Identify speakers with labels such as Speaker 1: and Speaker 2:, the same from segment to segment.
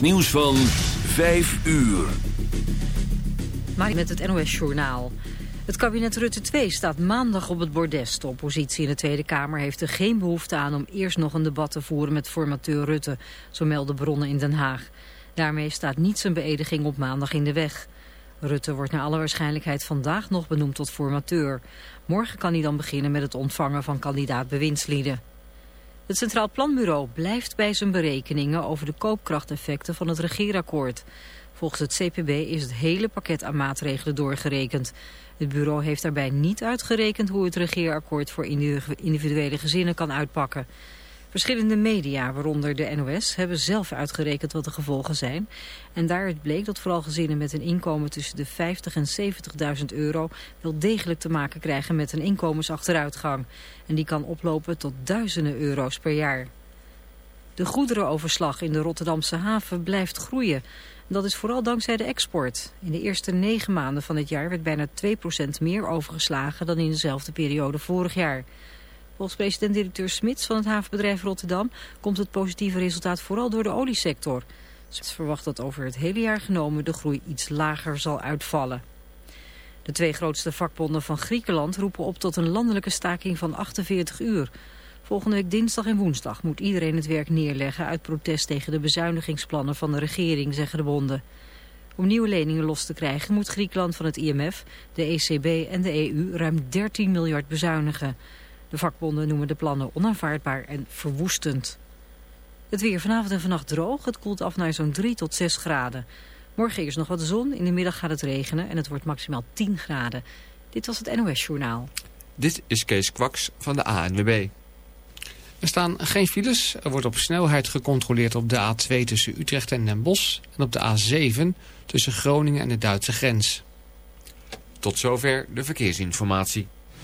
Speaker 1: Nieuws van 5 uur.
Speaker 2: Maar met het NOS Journaal. Het kabinet Rutte 2 staat maandag op het bordes. De oppositie in de Tweede Kamer heeft er geen behoefte aan om eerst nog een debat te voeren met formateur Rutte, zo melden bronnen in Den Haag. Daarmee staat niet zijn beëdiging op maandag in de weg. Rutte wordt naar alle waarschijnlijkheid vandaag nog benoemd tot formateur. Morgen kan hij dan beginnen met het ontvangen van kandidaat bewindslieden. Het Centraal Planbureau blijft bij zijn berekeningen over de koopkrachteffecten van het regeerakkoord. Volgens het CPB is het hele pakket aan maatregelen doorgerekend. Het bureau heeft daarbij niet uitgerekend hoe het regeerakkoord voor individuele gezinnen kan uitpakken. Verschillende media, waaronder de NOS, hebben zelf uitgerekend wat de gevolgen zijn. En daaruit bleek dat vooral gezinnen met een inkomen tussen de 50 en 70.000 euro wel degelijk te maken krijgen met een inkomensachteruitgang. En die kan oplopen tot duizenden euro's per jaar. De goederenoverslag in de Rotterdamse haven blijft groeien. Dat is vooral dankzij de export. In de eerste negen maanden van het jaar werd bijna 2% meer overgeslagen dan in dezelfde periode vorig jaar. Volgens president-directeur Smits van het havenbedrijf Rotterdam komt het positieve resultaat vooral door de oliesector. Smits verwacht dat over het hele jaar genomen de groei iets lager zal uitvallen. De twee grootste vakbonden van Griekenland roepen op tot een landelijke staking van 48 uur. Volgende week dinsdag en woensdag moet iedereen het werk neerleggen uit protest tegen de bezuinigingsplannen van de regering, zeggen de bonden. Om nieuwe leningen los te krijgen moet Griekenland van het IMF, de ECB en de EU ruim 13 miljard bezuinigen. De vakbonden noemen de plannen onaanvaardbaar en verwoestend. Het weer vanavond en vannacht droog. Het koelt af naar zo'n 3 tot 6 graden. Morgen is nog wat zon. In de middag gaat het regenen en het wordt maximaal 10 graden. Dit was het NOS Journaal.
Speaker 3: Dit is Kees Kwaks van de ANWB. Er staan geen files. Er wordt op snelheid gecontroleerd op de A2 tussen Utrecht en Den Bosch... en op de A7 tussen Groningen en de Duitse grens. Tot zover de verkeersinformatie.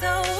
Speaker 4: so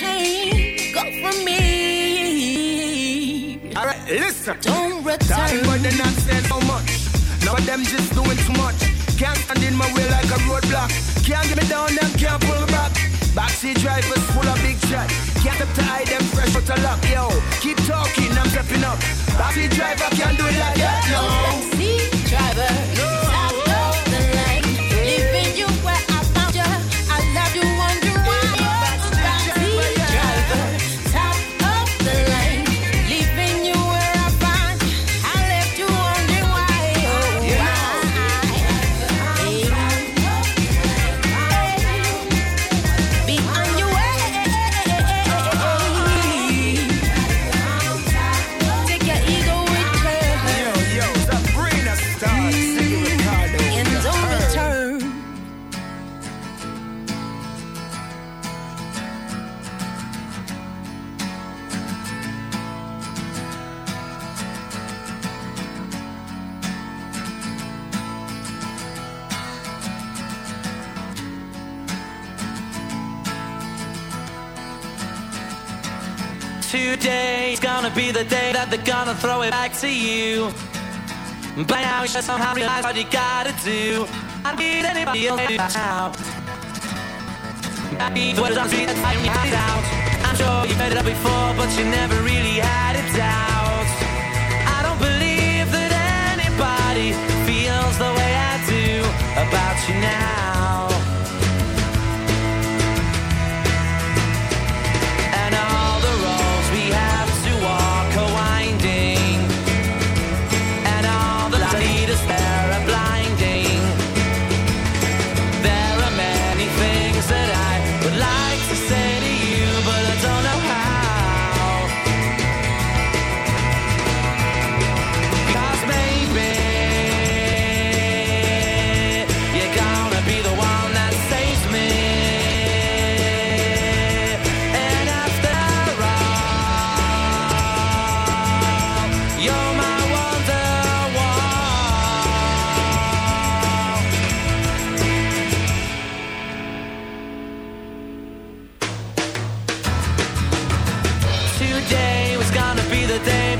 Speaker 5: go for me.
Speaker 6: All right, listen.
Speaker 5: Don't return.
Speaker 6: Talking about the nonsense so much. Now them just doing too much. Can't stand in my way like a roadblock. Can't get me down, them can't pull me back. Backseat drivers full of big shots. Can't tie them fresh but a lock, yo. Keep talking, I'm stepping up. Backseat driver can't do it like that, no.
Speaker 5: Backseat driver,
Speaker 7: that they're gonna throw it back to you. But now you should somehow realize what you gotta do. I need anybody else to shout. I need what is on the street that's out. I'm sure you've heard it up before, but you never really had a doubt. I don't believe that anybody feels the way I do about you now. the day,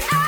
Speaker 6: Yeah.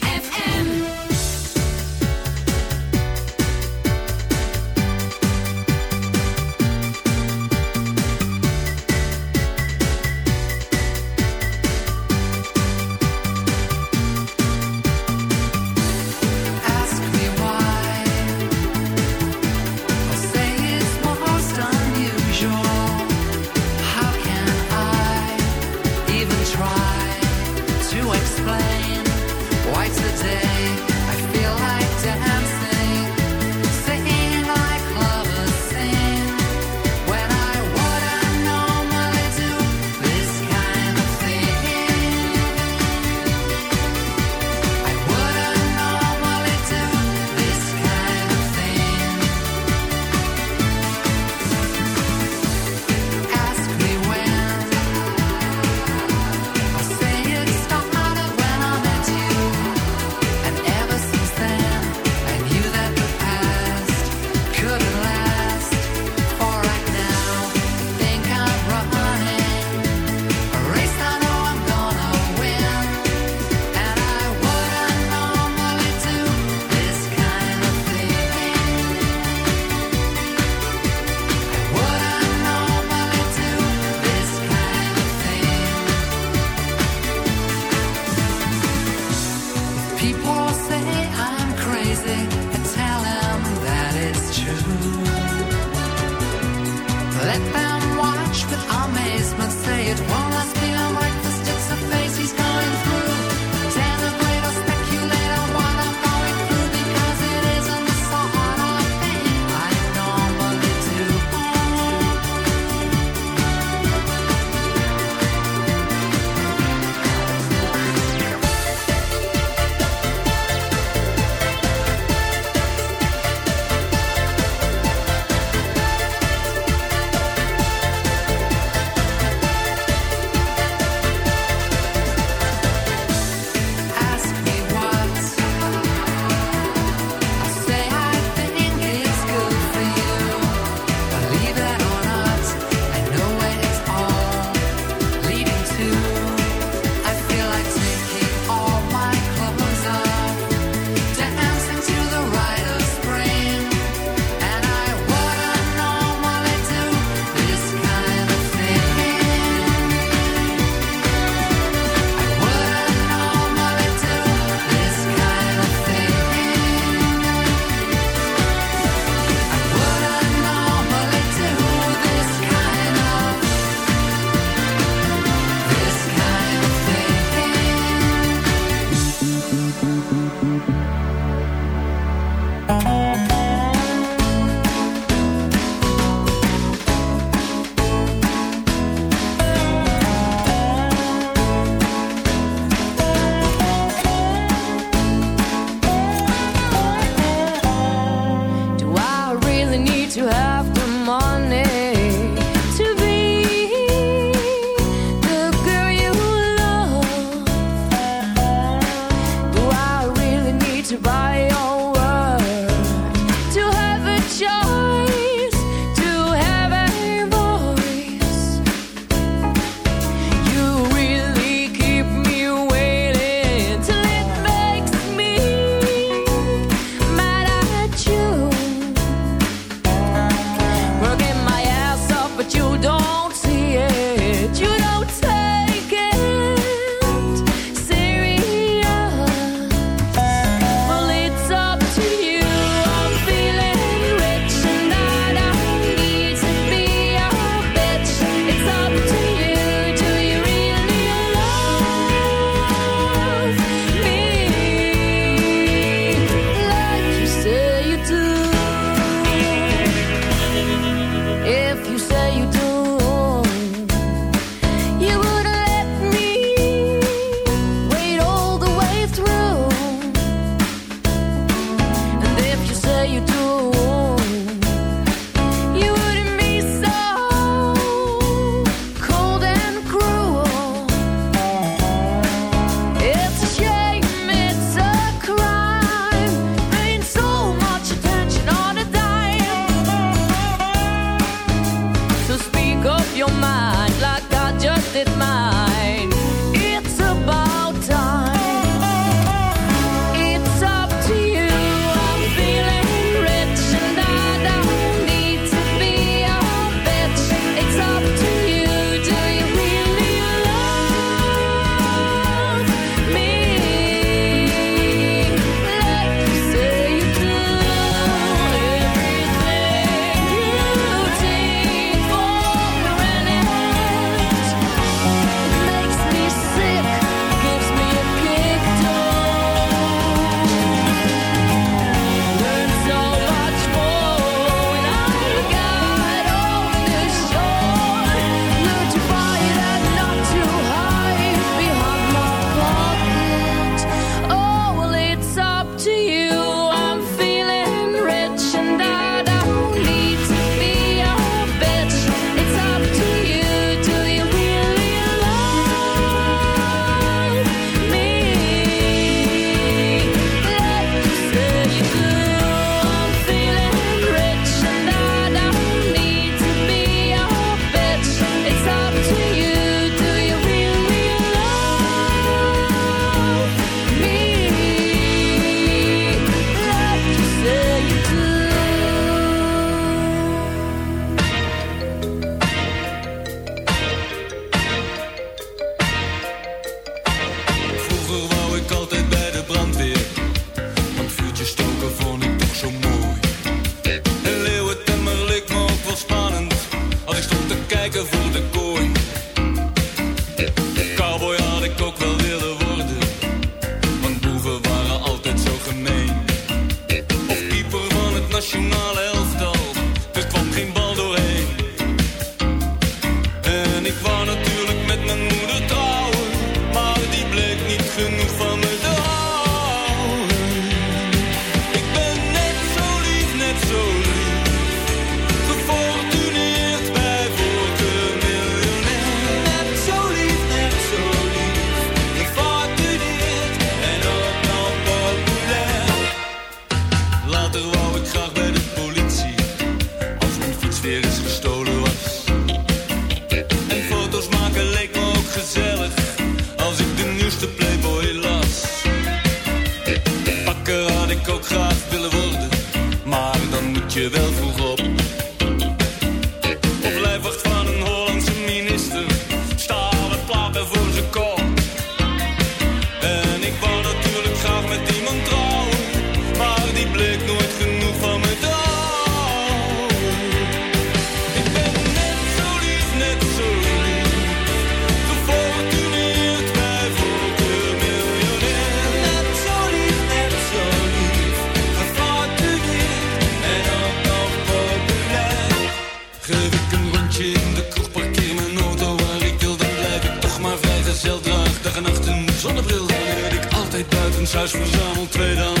Speaker 8: raspo já não terão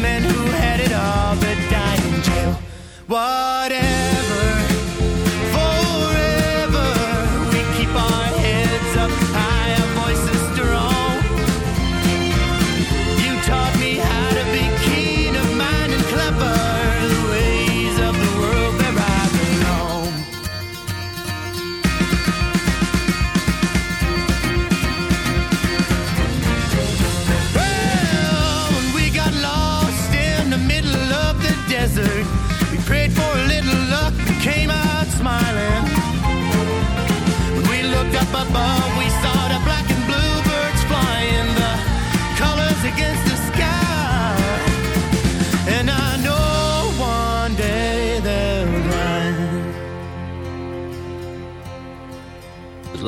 Speaker 9: Men who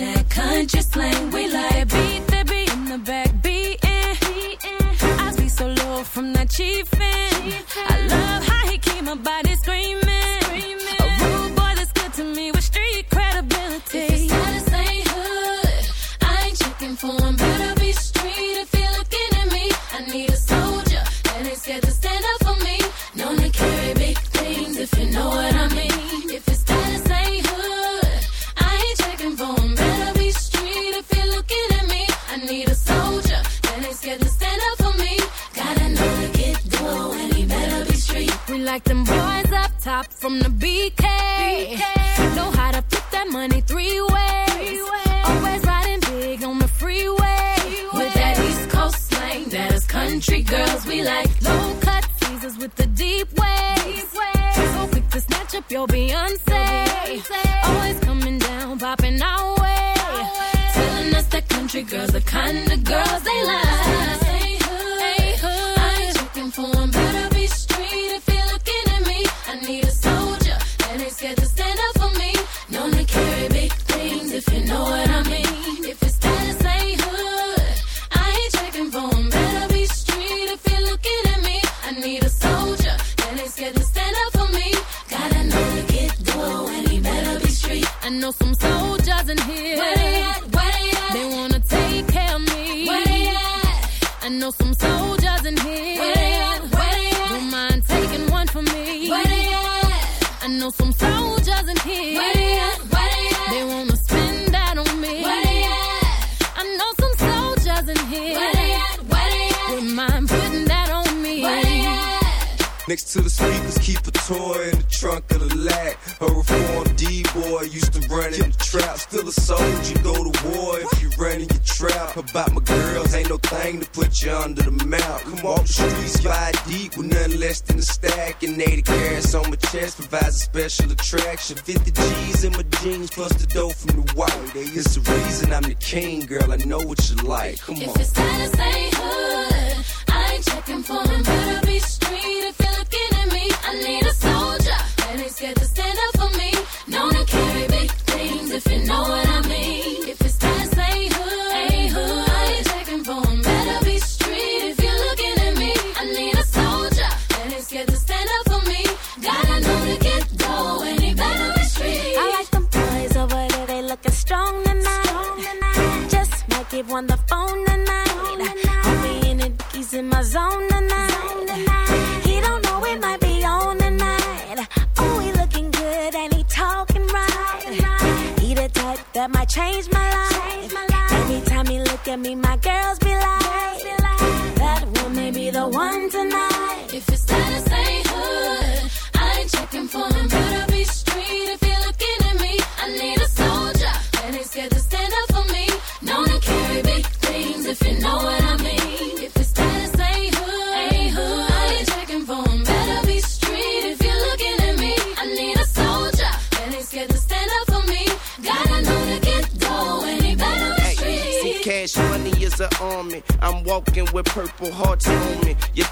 Speaker 10: That country slang. We like beat that be in the back beating. I be so low from that chiefin'. I love how he keep my body screaming, like them boys up top from the BK. Know how to put that money three ways. Always riding big on the freeway. With that East Coast slang that is country girls we like. Low A
Speaker 11: special attraction. 50 G's in my jeans, plus the dough from the wild. It's the reason I'm the king, girl. I know what you like. Come
Speaker 10: if
Speaker 12: on.
Speaker 10: If it's